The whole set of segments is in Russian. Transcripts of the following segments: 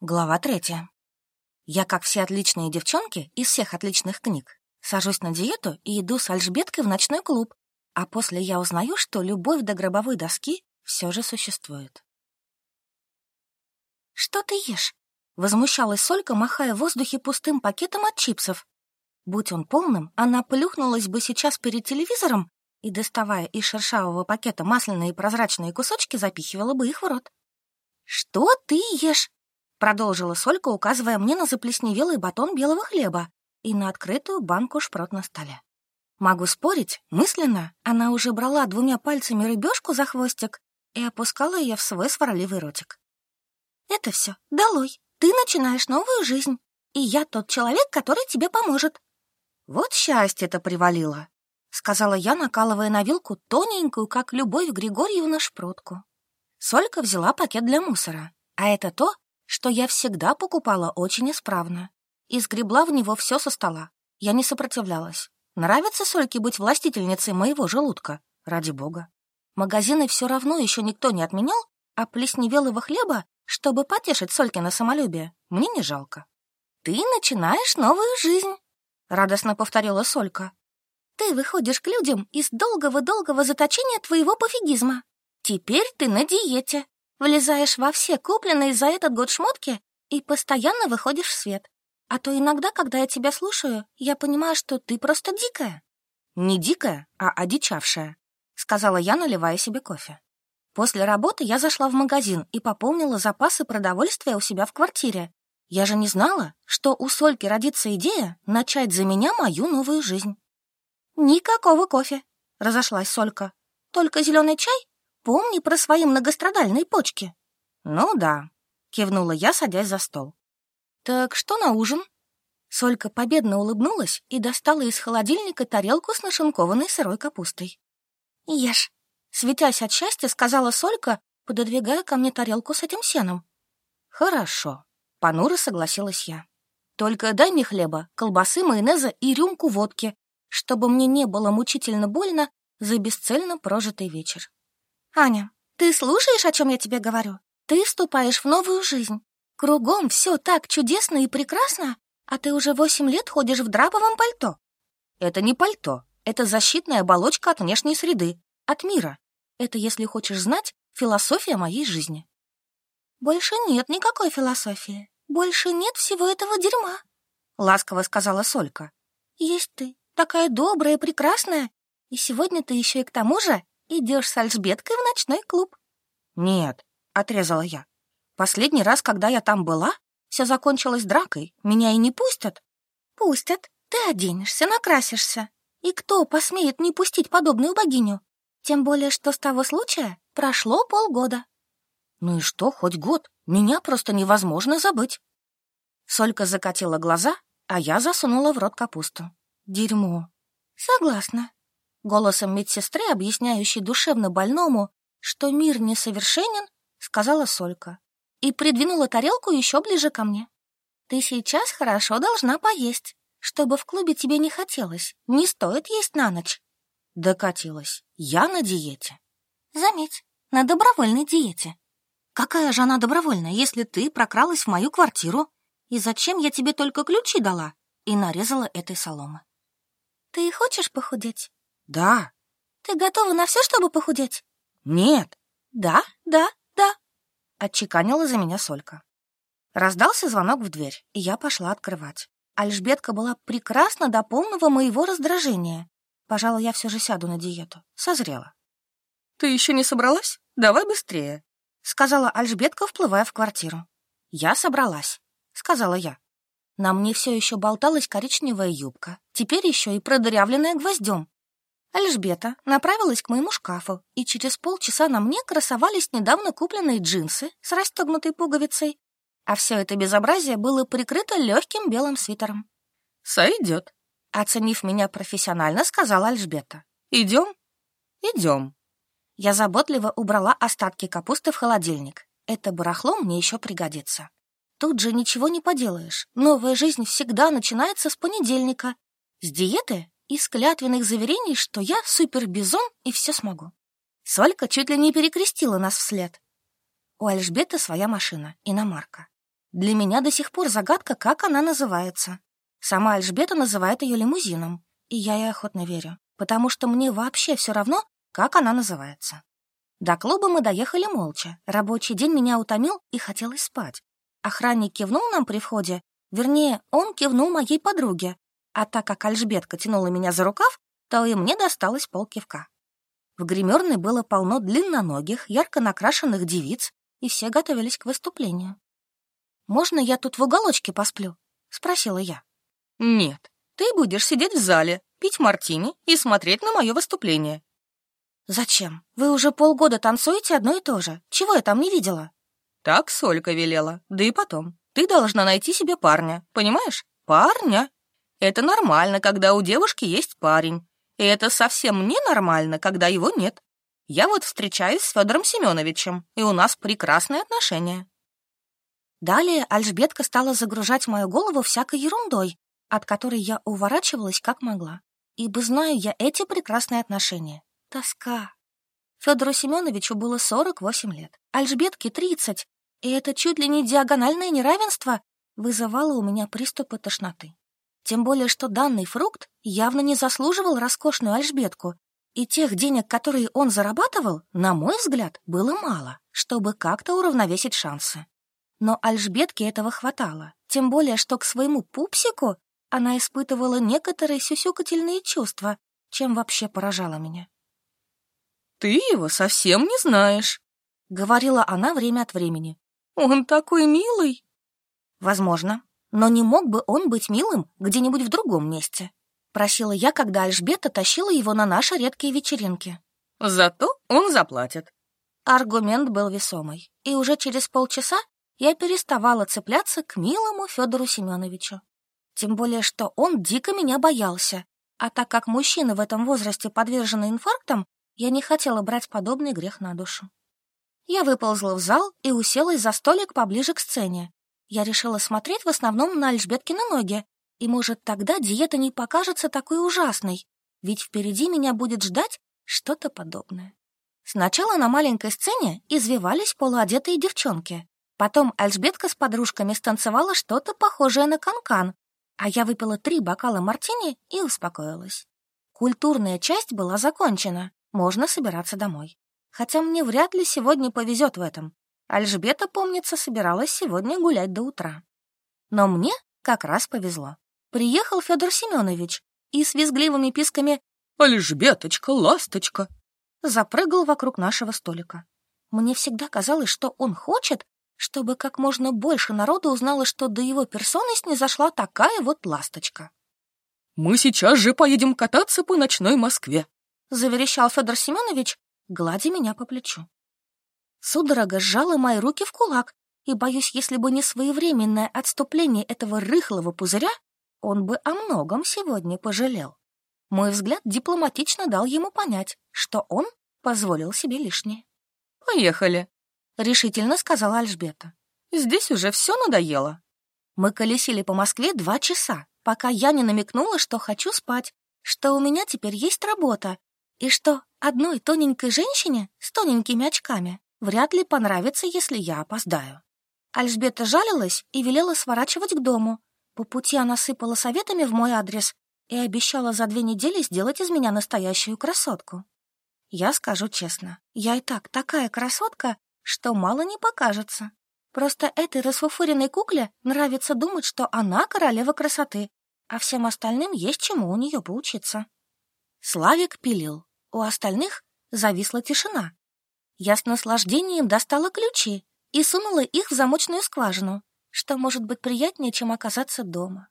Глава третья. Я, как все отличные девчонки из всех отличных книг, сажусь на диету и иду с Альжбеткой в ночной клуб, а после я узнаю, что любовь до гробовой доски все же существует. «Что ты ешь?» — возмущалась Солька, махая в воздухе пустым пакетом от чипсов. Будь он полным, она плюхнулась бы сейчас перед телевизором и, доставая из шершавого пакета масляные прозрачные кусочки, запихивала бы их в рот. «Что ты ешь?» Продолжила Солька, указывая мне на заплесневелый батон белого хлеба и на открытую банку шпрот на столе. Могу спорить, мысленно она уже брала двумя пальцами рыбешку за хвостик и опускала ее в свой сварливый ротик. «Это все, долой, ты начинаешь новую жизнь, и я тот человек, который тебе поможет». «Вот счастье-то привалило», — сказала я, накалывая на вилку тоненькую, как Любовь Григорьевна, шпротку. Солька взяла пакет для мусора, а это то, что я всегда покупала очень исправно и сгребла в него все со стола. Я не сопротивлялась. Нравится Сольке быть властительницей моего желудка? Ради бога. Магазины все равно еще никто не отменял, а плесневелого хлеба, чтобы потешить Солькино самолюбие, мне не жалко. «Ты начинаешь новую жизнь», — радостно повторила Солька. «Ты выходишь к людям из долгого-долгого заточения твоего пофигизма. Теперь ты на диете, Влезаешь во все купленные за этот год шмотки и постоянно выходишь в свет. А то иногда, когда я тебя слушаю, я понимаю, что ты просто дикая». «Не дикая, а одичавшая», — сказала я, наливая себе кофе. После работы я зашла в магазин и пополнила запасы продовольствия у себя в квартире. Я же не знала, что у Сольки родится идея начать за меня мою новую жизнь. «Никакого кофе», — разошлась Солька. «Только зеленый чай Помни про свои многострадальные почки. Ну да, кивнула я, садясь за стол. Так что на ужин? Солька победно улыбнулась и достала из холодильника тарелку с нашинкованной сырой капустой. «Ешь!» — светясь от счастья, сказала Солька, пододвигая ко мне тарелку с этим сеном. «Хорошо», — понуро согласилась я. «Только дай мне хлеба, колбасы, майонеза и рюмку водки, чтобы мне не было мучительно больно за бесцельно прожитый вечер». «Аня, ты слушаешь, о чем я тебе говорю? Ты вступаешь в новую жизнь. Кругом все так чудесно и прекрасно, а ты уже восемь лет ходишь в драповом пальто». «Это не пальто, это защитная оболочка от внешней среды, от мира. Это, если хочешь знать, философия моей жизни». «Больше нет никакой философии. Больше нет всего этого дерьма», — ласково сказала Солька. «Есть ты, такая добрая, прекрасная, и сегодня ты еще и к тому же идешь с Альжбеткой в ночной клуб?» «Нет», — отрезала я. «Последний раз, когда я там была, все закончилось дракой. Меня и не пустят». «Пустят. Ты оденешься, накрасишься. И кто посмеет не пустить подобную богиню? Тем более, что с того случая прошло полгода». «Ну и что, хоть год? Меня просто невозможно забыть». Солька закатила глаза, а я засунула в рот капусту. Дерьмо. «Согласна», Голосом медсестры, объясняющей душевно больному, что мир несовершенен, сказала Солька и придвинула тарелку еще ближе ко мне. «Ты сейчас хорошо должна поесть, чтобы в клубе тебе не хотелось. Не стоит есть на ночь». Докатилась. Я на диете. Заметь, на добровольной диете. Какая же она добровольная, если ты прокралась в мою квартиру? И зачем я тебе только ключи дала? И нарезала этой соломы. Ты хочешь похудеть? Да. Ты готова на все, чтобы похудеть? Нет. Да, да, да. Отчеканила за меня Солька. Раздался звонок в дверь, и я пошла открывать. Альжбетка была прекрасна до полного моего раздражения. Пожалуй, я все же сяду на диету. Созрела. «Ты еще не собралась? Давай быстрее», — сказала Альжбетка, вплывая в квартиру. «Я собралась», — сказала я. На мне все еще болталась коричневая юбка, теперь еще и продырявленная гвоздем. Альжбета направилась к моему шкафу, и через полчаса на мне красовались недавно купленные джинсы с расстегнутой пуговицей, а все это безобразие было прикрыто легким белым свитером. «Сойдет», — оценив меня профессионально, сказала Альжбета. «Идем?» «Идем». Я заботливо убрала остатки капусты в холодильник. Это барахло мне еще пригодится. Тут же ничего не поделаешь. Новая жизнь всегда начинается с понедельника. С диеты из клятвенных заверений, что я супербизон и все смогу. Солька чуть ли не перекрестила нас вслед. У Альжбеты своя машина, иномарка. Для меня до сих пор загадка, как она называется. Сама Альжбета называет ее лимузином, и я ей охотно верю, потому что мне вообще все равно, как она называется. До клуба мы доехали молча. Рабочий день меня утомил и хотелось спать. Охранник кивнул нам при входе, вернее, он кивнул моей подруге, а так как Альжбетка тянула меня за рукав, то и мне досталось полкивка. В гримерной было полно длинноногих, ярко накрашенных девиц, и все готовились к выступлению. «Можно я тут в уголочке посплю?» — спросила я. «Нет, ты будешь сидеть в зале, пить мартини и смотреть на мое выступление». «Зачем? Вы уже полгода танцуете одно и то же. Чего я там не видела?» «Так Солька велела. Да и потом. Ты должна найти себе парня, понимаешь? Парня. Это нормально, когда у девушки есть парень. И это совсем ненормально, когда его нет. Я вот встречаюсь с Федором Семеновичем, и у нас прекрасные отношения. Далее Альжбетка стала загружать мою голову всякой ерундой, от которой я уворачивалась как могла. Ибо знаю я эти прекрасные отношения. Тоска. Федору Семеновичу было 48 лет, Альжбетке 30, и это чуть ли не диагональное неравенство вызывало у меня приступы тошноты. Тем более, что данный фрукт явно не заслуживал роскошную альжбетку, и тех денег, которые он зарабатывал, на мой взгляд, было мало, чтобы как-то уравновесить шансы. Но альжбетке этого хватало, тем более, что к своему пупсику она испытывала некоторые сюсюкательные чувства, чем вообще поражала меня. «Ты его совсем не знаешь», — говорила она время от времени. «Он такой милый». «Возможно, но не мог бы он быть милым где-нибудь в другом месте? Просила я, когда Альжбета тащила его на наши редкие вечеринки. Зато он заплатит. Аргумент был весомый, и уже через полчаса я переставала цепляться к милому Федору Семеновичу. Тем более, что он дико меня боялся, а так как мужчины в этом возрасте подвержены инфарктам, я не хотела брать подобный грех на душу. Я выползла в зал и уселась за столик поближе к сцене, я решила смотреть в основном на Альжбеткины ноги, и, может, тогда диета не покажется такой ужасной, ведь впереди меня будет ждать что-то подобное. Сначала на маленькой сцене извивались полуодетые девчонки. Потом Альжбетка с подружками станцевала что-то похожее на канкан, -кан, а я выпила три бокала мартини и успокоилась. Культурная часть была закончена, можно собираться домой. Хотя мне вряд ли сегодня повезет в этом. Альжбета, помнится, собиралась сегодня гулять до утра. Но мне как раз повезло. Приехал Федор Семенович и с визгливыми писками «Альжбеточка, ласточка!» запрыгал вокруг нашего столика. Мне всегда казалось, что он хочет, чтобы как можно больше народу узнало, что до его персоны снизошла такая вот ласточка. «Мы сейчас же поедем кататься по ночной Москве», — заверещал Федор Семенович, гладя меня по плечу. Судорога сжала мои руки в кулак, и, боюсь, если бы не своевременное отступление этого рыхлого пузыря, он бы о многом сегодня пожалел. Мой взгляд дипломатично дал ему понять, что он позволил себе лишнее. «Поехали», — решительно сказала Альжбета. «Здесь уже все надоело». Мы колесили по Москве два часа, пока я не намекнула, что хочу спать, что у меня теперь есть работа, и что одной тоненькой женщине с тоненькими очками Вряд ли понравится, если я опоздаю. Альжбета жалилась и велела сворачивать к дому. По пути она сыпала советами в мой адрес и обещала за две недели сделать из меня настоящую красотку. Я скажу честно, я и так такая красотка, что мало не покажется. Просто этой расфуфыренной кукле нравится думать, что она королева красоты, а всем остальным есть чему у нее поучиться. Славик пилил, у остальных зависла тишина. Я с наслаждением достала ключи и сунула их в замочную скважину, что может быть приятнее, чем оказаться дома.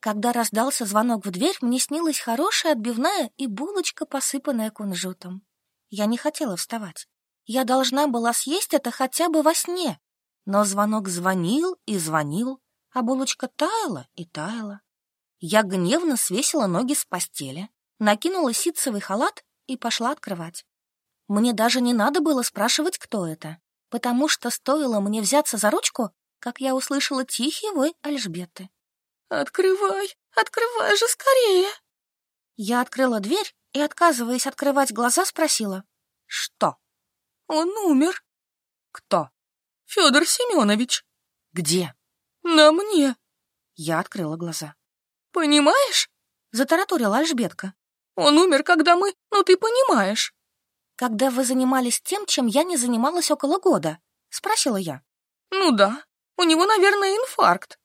Когда раздался звонок в дверь, мне снилась хорошая отбивная и булочка, посыпанная кунжутом. Я не хотела вставать. Я должна была съесть это хотя бы во сне. Но звонок звонил и звонил, а булочка таяла и таяла. Я гневно свесила ноги с постели, накинула ситцевый халат и пошла открывать. Мне даже не надо было спрашивать, кто это, потому что стоило мне взяться за ручку, как я услышала тихий вой Альжбеты. «Открывай, открывай же скорее!» Я открыла дверь и, отказываясь открывать глаза, спросила. «Что?» «Он умер». «Кто?» «Федор Семенович». «Где?» на мне!» Я открыла глаза. «Понимаешь?» — затараторила Альжбетка. «Он умер, когда мы... Ну, ты понимаешь!» «Когда вы занимались тем, чем я не занималась около года?» — спросила я. «Ну да, у него, наверное, инфаркт».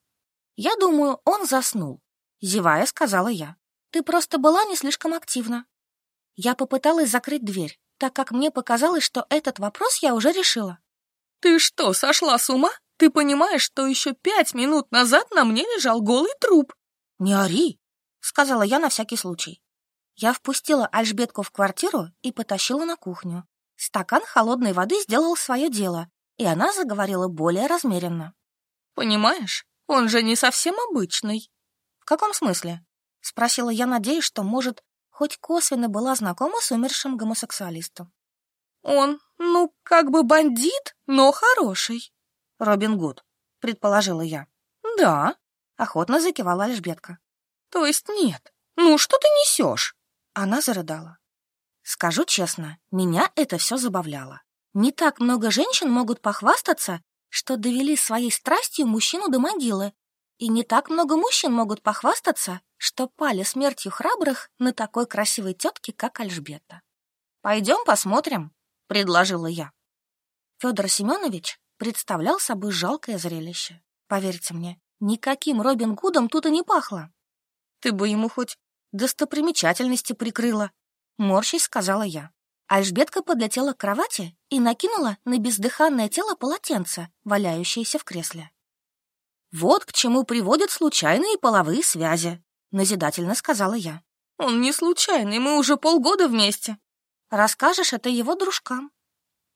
«Я думаю, он заснул», — зевая сказала я. «Ты просто была не слишком активна». Я попыталась закрыть дверь, так как мне показалось, что этот вопрос я уже решила. «Ты что, сошла с ума? Ты понимаешь, что еще пять минут назад на мне лежал голый труп?» «Не ори», — сказала я на всякий случай. Я впустила Альжбетку в квартиру и потащила на кухню. Стакан холодной воды сделал свое дело, и она заговорила более размеренно. «Понимаешь, он же не совсем обычный». «В каком смысле?» — спросила я, надеясь, что, может, хоть косвенно была знакома с умершим гомосексуалистом. «Он, ну, как бы бандит, но хороший». «Робин Гуд», — предположила я. «Да», — охотно закивала Альжбетка. «То есть нет? Ну, что ты несешь?» Она зарыдала. Скажу честно, меня это все забавляло. Не так много женщин могут похвастаться, что довели своей страстью мужчину до могилы, и не так много мужчин могут похвастаться, что пали смертью храбрых на такой красивой тетке, как Альжбета. «Пойдем посмотрим», — предложила я. Федор Семенович представлял собой жалкое зрелище. Поверьте мне, никаким Робин Гудом тут и не пахло. Ты бы ему хоть достопримечательности прикрыла. Морщись сказала я. Альжбетка подлетела к кровати и накинула на бездыханное тело полотенце, валяющееся в кресле. «Вот к чему приводят случайные половые связи», — назидательно сказала я. «Он не случайный, мы уже полгода вместе». «Расскажешь это его дружкам».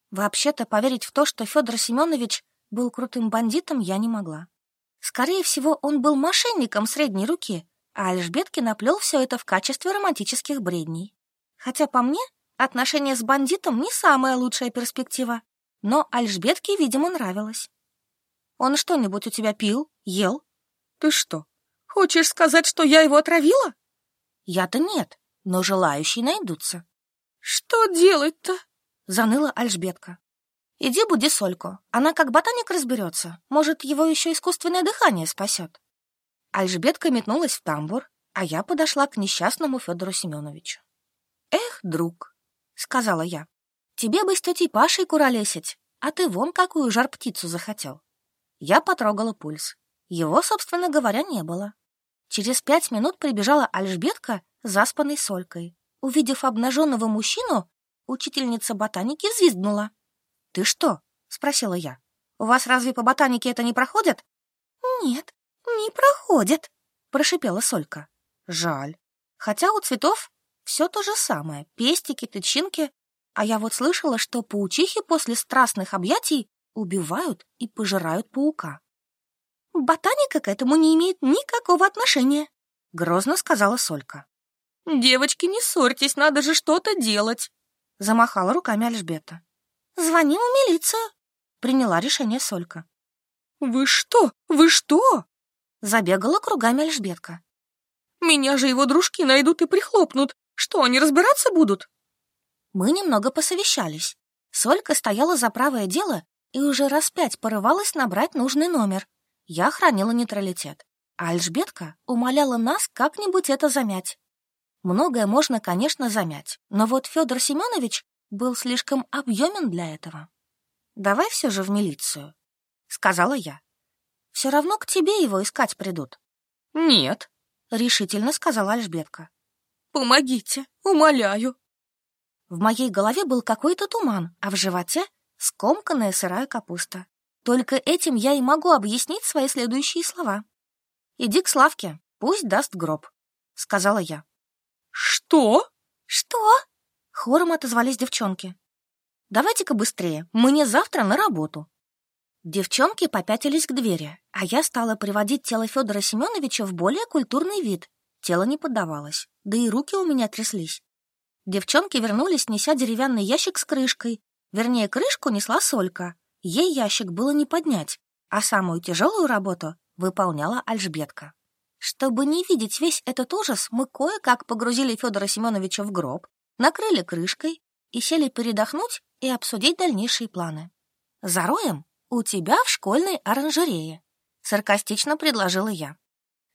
Вообще-то поверить в то, что Федор Семенович был крутым бандитом, я не могла. Скорее всего, он был мошенником средней руки, а Альжбетке наплел все это в качестве романтических бредней. Хотя, по мне, отношения с бандитом не самая лучшая перспектива, но Альжбетке, видимо, нравилось. Он что-нибудь у тебя пил, ел? Ты что, хочешь сказать, что я его отравила? Я-то нет, но желающие найдутся. Что делать-то? Заныла Альжбетка. Иди буди Сольку, она как ботаник разберется. Может, его еще искусственное дыхание спасет. Альжбетка метнулась в тамбур, а я подошла к несчастному Федору Семеновичу. «Эх, друг», — сказала я, — «тебе бы с тетей Пашей куролесить, а ты вон какую жар-птицу захотел». Я потрогала пульс. Его, собственно говоря, не было. Через пять минут прибежала Альжбетка заспанной солькой. Увидев обнаженного мужчину, учительница ботаники взвизгнула. «Ты что?» — спросила я. «У вас разве по ботанике это не проходит?» «Нет, «Не проходит», — прошипела Солька. «Жаль. Хотя у цветов все то же самое. Пестики, тычинки. А я вот слышала, что паучихи после страстных объятий убивают и пожирают паука». «Ботаника к этому не имеет никакого отношения», — грозно сказала Солька. «Девочки, не ссорьтесь, надо же что-то делать», — замахала руками Альжбета. «Звоним в милицию», — приняла решение Солька. «Вы что? Вы что?» Забегала кругами Альжбетка. «Меня же его дружки найдут и прихлопнут. Что, они разбираться будут?» Мы немного посовещались. Солька стояла за правое дело и уже раз пять порывалась набрать нужный номер. Я хранила нейтралитет, а Альжбетка умоляла нас как-нибудь это замять. Многое можно, конечно, замять, но вот Федор Семенович был слишком объемен для этого. «Давай все же в милицию», — сказала я. Все равно к тебе его искать придут. Нет, решительно сказала Альжбетка. Помогите, умоляю. В моей голове был какой-то туман, а в животе скомканная сырая капуста. Только этим я и могу объяснить свои следующие слова. «Иди к Славке, пусть даст гроб», — сказала я. «Что?» «Что?» — хором отозвались девчонки. «Давайте-ка быстрее, мне завтра на работу», Девчонки попятились к двери, а я стала приводить тело Федора Семеновича в более культурный вид. Тело не поддавалось, да и руки у меня тряслись. Девчонки вернулись, неся деревянный ящик с крышкой. Вернее, крышку несла Солька. Ей ящик было не поднять, а самую тяжелую работу выполняла Альжбетка. Чтобы не видеть весь этот ужас, мы кое-как погрузили Федора Семеновича в гроб, накрыли крышкой и сели передохнуть и обсудить дальнейшие планы. Зароем у тебя в школьной оранжерее», — Саркастично предложила я.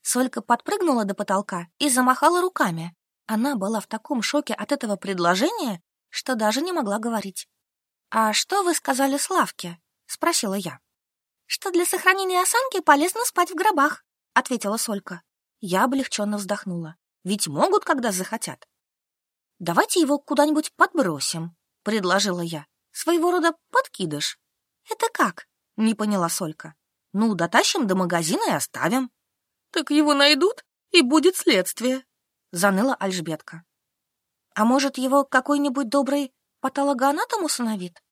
Солька подпрыгнула до потолка и замахала руками. Она была в таком шоке от этого предложения, что даже не могла говорить. «А что вы сказали Славке?» — спросила я. «Что для сохранения осанки полезно спать в гробах», — ответила Солька. Я облегченно вздохнула. «Ведь могут, когда захотят». «Давайте его куда-нибудь подбросим», — предложила я. «Своего рода подкидыш». «Это как?» — не поняла Солька. Ну, дотащим до магазина и оставим. Так его найдут, и будет следствие, заныла Альжбетка. А может, его какой-нибудь добрый патологоанатом усыновит?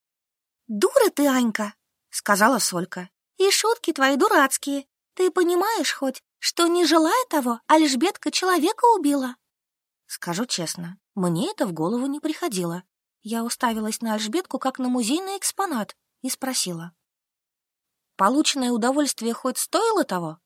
Дура ты, Анька, сказала Солька. И шутки твои дурацкие. Ты понимаешь хоть, что, не желая того, Альжбетка человека убила? Скажу честно, мне это в голову не приходило. Я уставилась на Альжбетку как на музейный экспонат и спросила. Полученное удовольствие хоть стоило того?